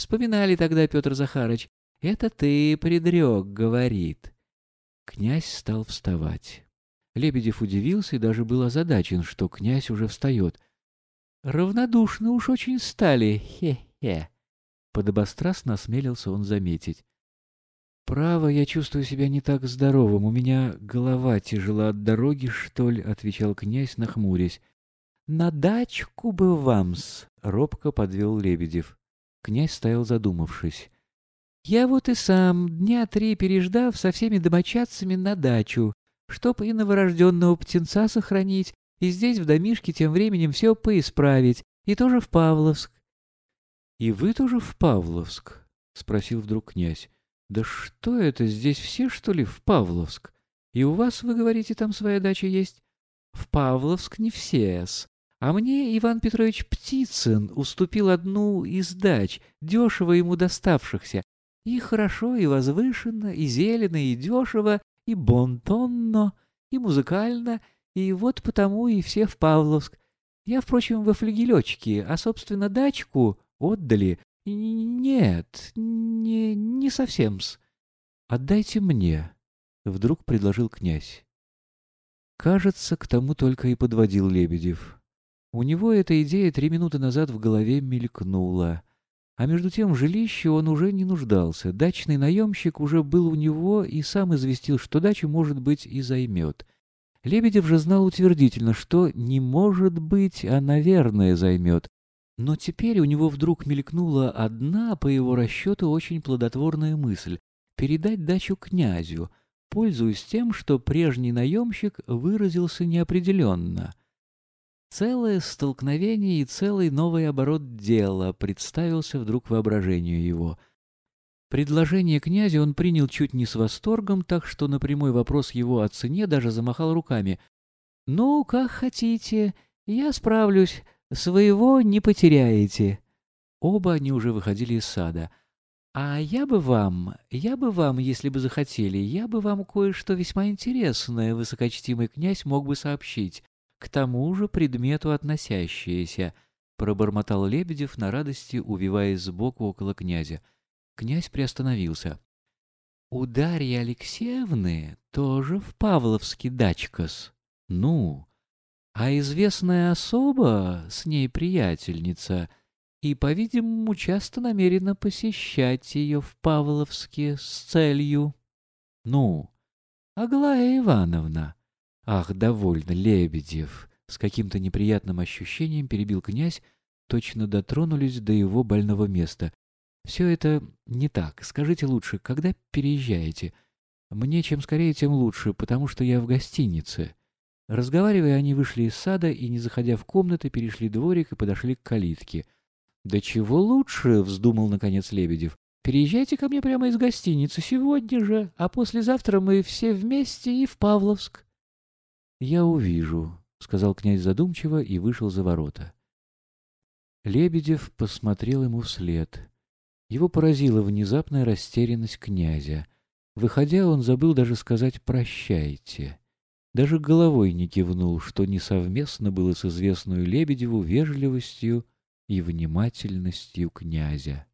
Вспоминали тогда, Петр Захарыч. Это ты предрек, говорит. Князь стал вставать. Лебедев удивился и даже был озадачен, что князь уже встает. Равнодушно уж очень стали, хе-хе. Подобострастно осмелился он заметить. «Право, я чувствую себя не так здоровым. У меня голова тяжела от дороги, что ли?» — отвечал князь, нахмурясь. «На дачку бы вам-с!» — робко подвел Лебедев. Князь стоял задумавшись. «Я вот и сам, дня три переждав, со всеми домочадцами на дачу, чтоб и новорожденного птенца сохранить, и здесь в домишке тем временем все поисправить, и тоже в Павловск». «И вы тоже в Павловск?» — спросил вдруг князь. «Да что это, здесь все, что ли, в Павловск? И у вас, вы говорите, там своя дача есть?» «В Павловск не все-с. А мне Иван Петрович Птицын уступил одну из дач, дешево ему доставшихся. И хорошо, и возвышенно, и зелено, и дешево, и бонтонно, и музыкально, и вот потому и все в Павловск. Я, впрочем, во флегелечке, а, собственно, дачку отдали «Нет, не, не совсем-с. Отдайте мне», — вдруг предложил князь. Кажется, к тому только и подводил Лебедев. У него эта идея три минуты назад в голове мелькнула. А между тем в жилище он уже не нуждался. Дачный наемщик уже был у него и сам известил, что дачу, может быть, и займет. Лебедев же знал утвердительно, что не может быть, а, наверное, займет. Но теперь у него вдруг мелькнула одна, по его расчету, очень плодотворная мысль — передать дачу князю, пользуясь тем, что прежний наемщик выразился неопределенно. Целое столкновение и целый новый оборот дела представился вдруг воображению его. Предложение князя он принял чуть не с восторгом, так что на прямой вопрос его о цене даже замахал руками. «Ну, как хотите, я справлюсь». Своего не потеряете. Оба они уже выходили из сада. А я бы вам, я бы вам, если бы захотели, я бы вам кое-что весьма интересное, высокочтимый князь, мог бы сообщить, к тому же предмету относящееся, пробормотал Лебедев на радости, увиваясь сбоку около князя. Князь приостановился. У Дарьи Алексеевны тоже в Павловске дачкас. Ну, а известная особа, с ней приятельница, и, по-видимому, часто намерена посещать ее в Павловске с целью. Ну, Аглая Ивановна. Ах, довольно, Лебедев. С каким-то неприятным ощущением перебил князь, точно дотронулись до его больного места. Все это не так. Скажите лучше, когда переезжаете? Мне чем скорее, тем лучше, потому что я в гостинице. Разговаривая, они вышли из сада и, не заходя в комнаты, перешли дворик и подошли к калитке. «Да чего лучше?» — вздумал, наконец, Лебедев. «Переезжайте ко мне прямо из гостиницы сегодня же, а послезавтра мы все вместе и в Павловск». «Я увижу», — сказал князь задумчиво и вышел за ворота. Лебедев посмотрел ему вслед. Его поразила внезапная растерянность князя. Выходя, он забыл даже сказать «прощайте». Даже головой не кивнул, что несовместно было с известную Лебедеву вежливостью и внимательностью князя.